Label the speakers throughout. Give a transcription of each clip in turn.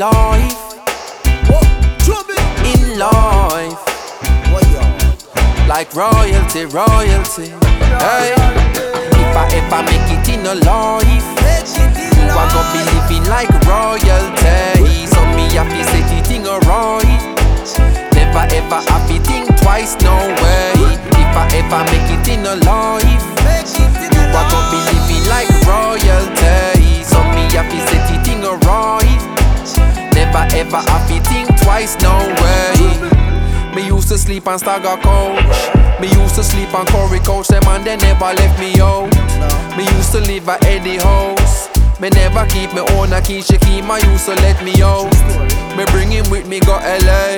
Speaker 1: life. In life. Like royalty, royalty. Hey. If I ever make it in a life, you are gonna be living like royalty. So me happy say the thing alright. Never ever happy think twice, no way. If I ever make it in a life, you are gonna be sleep on Stagger Coach. Me used to sleep on Corey Coach. Them and they never left me out. Me used to live at Eddie House. Me never keep me own a key. She keep my used to let me out. Me bring him with me go LA.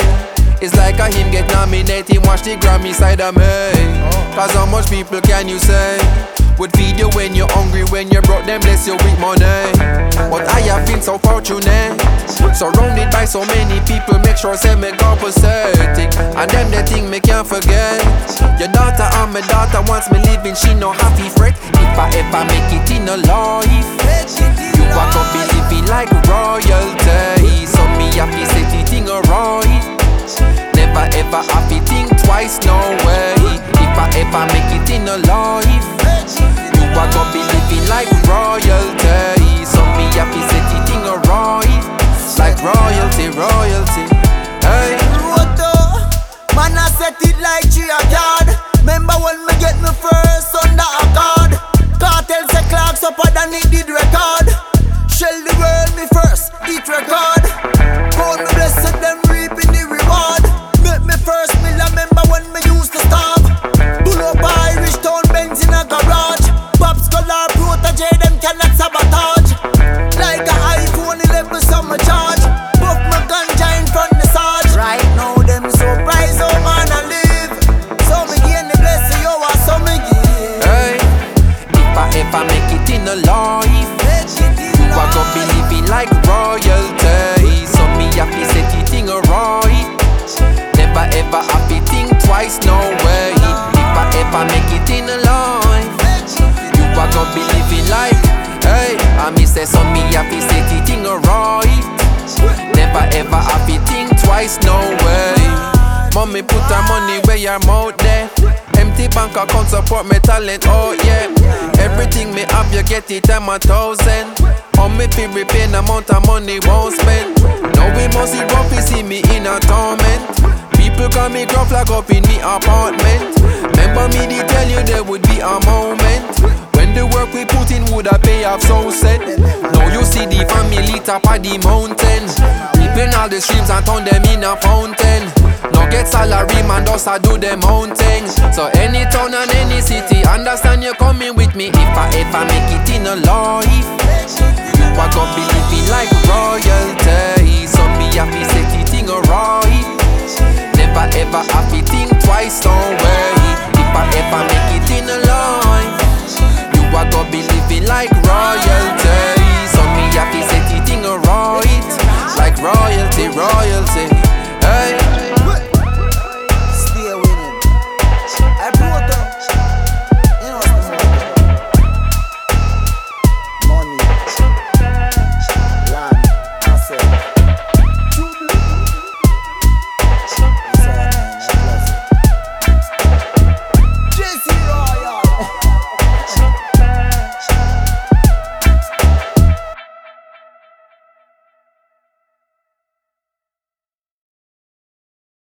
Speaker 1: It's like a him get nominated. Watch the Grammy side of me. Cause how much people can you say? Would feed you when you're hungry, when you're broke, them bless you with money. But I have been so fortunate, surrounded by so many people, make sure say me compensating. And them the thing me can't forget. Your daughter and my daughter wants me living, she no happy fret. If I ever make it in a life, you are gonna be living like royalty. So me happy say the thing alright. Never ever happy think twice, no way. If I ever make it in a life, you are gonna be living like royalty.
Speaker 2: Get me first under a card? Cartel say clocks up than it did record. Shell the world me first, eat record.
Speaker 1: Gonna be living like. Hey, I me say so me happy say the alright. Never ever happy think twice, no way. Mommy put her money where your mouth there. Empty bank account support me talent, oh yeah. Everything me have, you get it, I'm a thousand. On me feel repay the amount of money won't spend. Now we must see rough, see me in a torment. People call me gruff like up in me apartment. Remember me, they tell you there would be a moment. In have so set. Now you see the family top of the mountain. Ripping all the streams and turn them in a fountain. Now get salary man does I do them own things. So any town and any city, understand you coming with me. If I ever make it in a life, you are gonna be living like royalty. So me happy say the thing alright. Never ever happy think twice, no